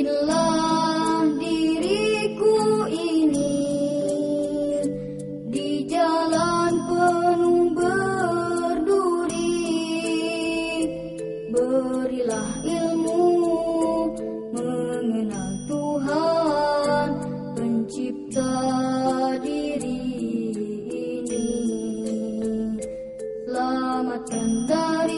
Pimpinlah diriku ini Di jalan penuh berduri. Berilah ilmu mengenal Tuhan Pencipta diri ini. Selamatkan dari